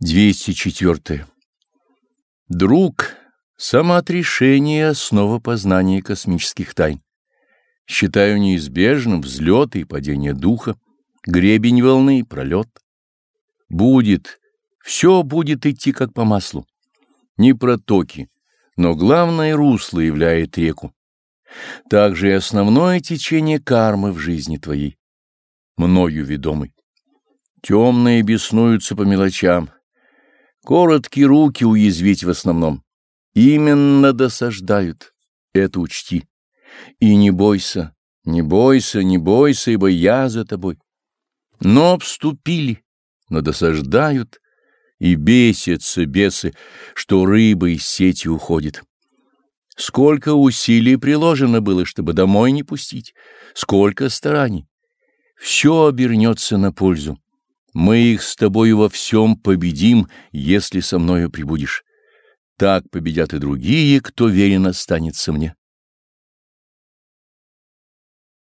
204. Друг, самоотрешение — основа познания космических тайн. Считаю неизбежным взлет и падение духа, гребень волны и пролет. Будет, все будет идти как по маслу. Не протоки, но главное русло являет реку. Также и основное течение кармы в жизни твоей, мною ведомый. Темные беснуются по мелочам, Короткие руки уязвить в основном. Именно досаждают. Это учти. И не бойся, не бойся, не бойся, ибо я за тобой. Но обступили, но досаждают, и бесятся бесы, что рыба из сети уходит. Сколько усилий приложено было, чтобы домой не пустить, сколько стараний. Все обернется на пользу. Мы их с тобою во всем победим, если со мною прибудешь. Так победят и другие, кто верен останется мне.